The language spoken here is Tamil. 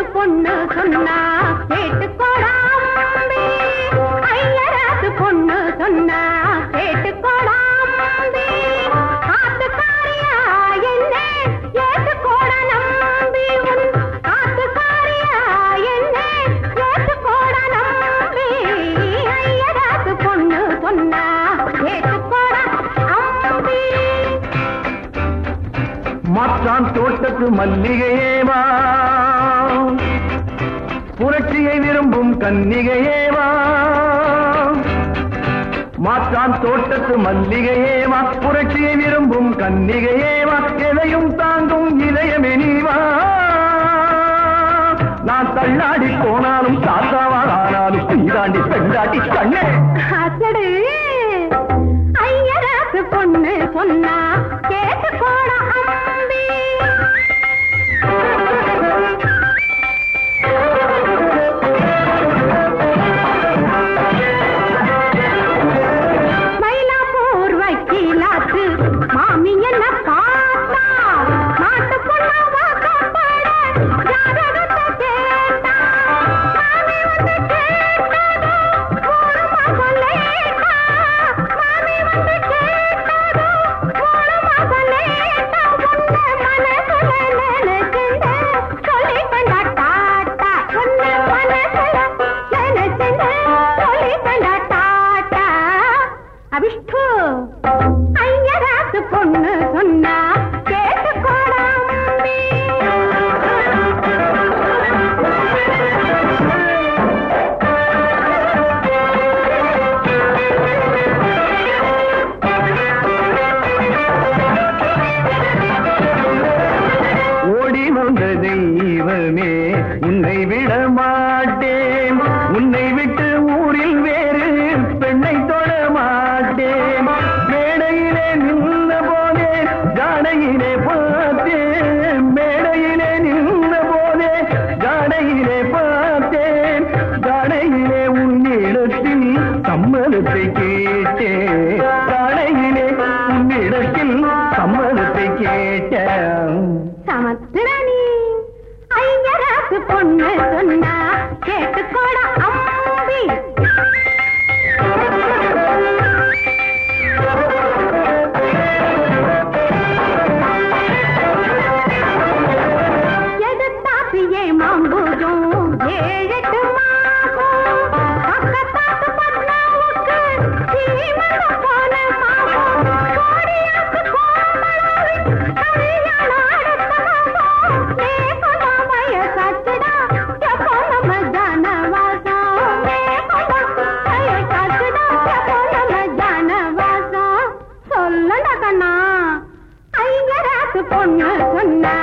ஐயராத்து பொண்ணு சொன்னா கேட்டுக்கோடாம்பி ஐயராத்து பொண்ணு சொன்னா கேட்டுக்கோடாம்பி ஆத்துக்காரியா என்ன ஏத்துக்கோட நம்பி உன் ஆத்துக்காரியா என்ன ஏத்துக்கோட நம்பி ஐயராத்து பொண்ணு சொன்னா கேட்டுக்கோட அம்பி மாற்றான் தோட்டத்து மல்லிகையேவா. புரட்சியை விரும்பும் கன்னிகையேவா? மாற்றான் தோட்டத்து மல்லிகையேவா? புரட்சியை விரும்பும் கன்னிகையேவா? எதையும் தாங்கும் இதயமே நீவா நான் தள்ளாடி போனாலும் தாத்தாவால் ஆனாலும் நீதாண்டி பெண்டாட்டி கண்ணே அசடு பொண்ணு சொன்னா கேட்டு போனா அபிஷ்டு ஐயராத்து பொண்ணு சொன்னா கேட்டுக்கோடாம்பி ஓடி வந்த தெய்வமே உன்னை விட மாட்டேன் பொண்ணு சொன்னா சொன்னா ஐங்கராசு பொண்ணு சொன்னா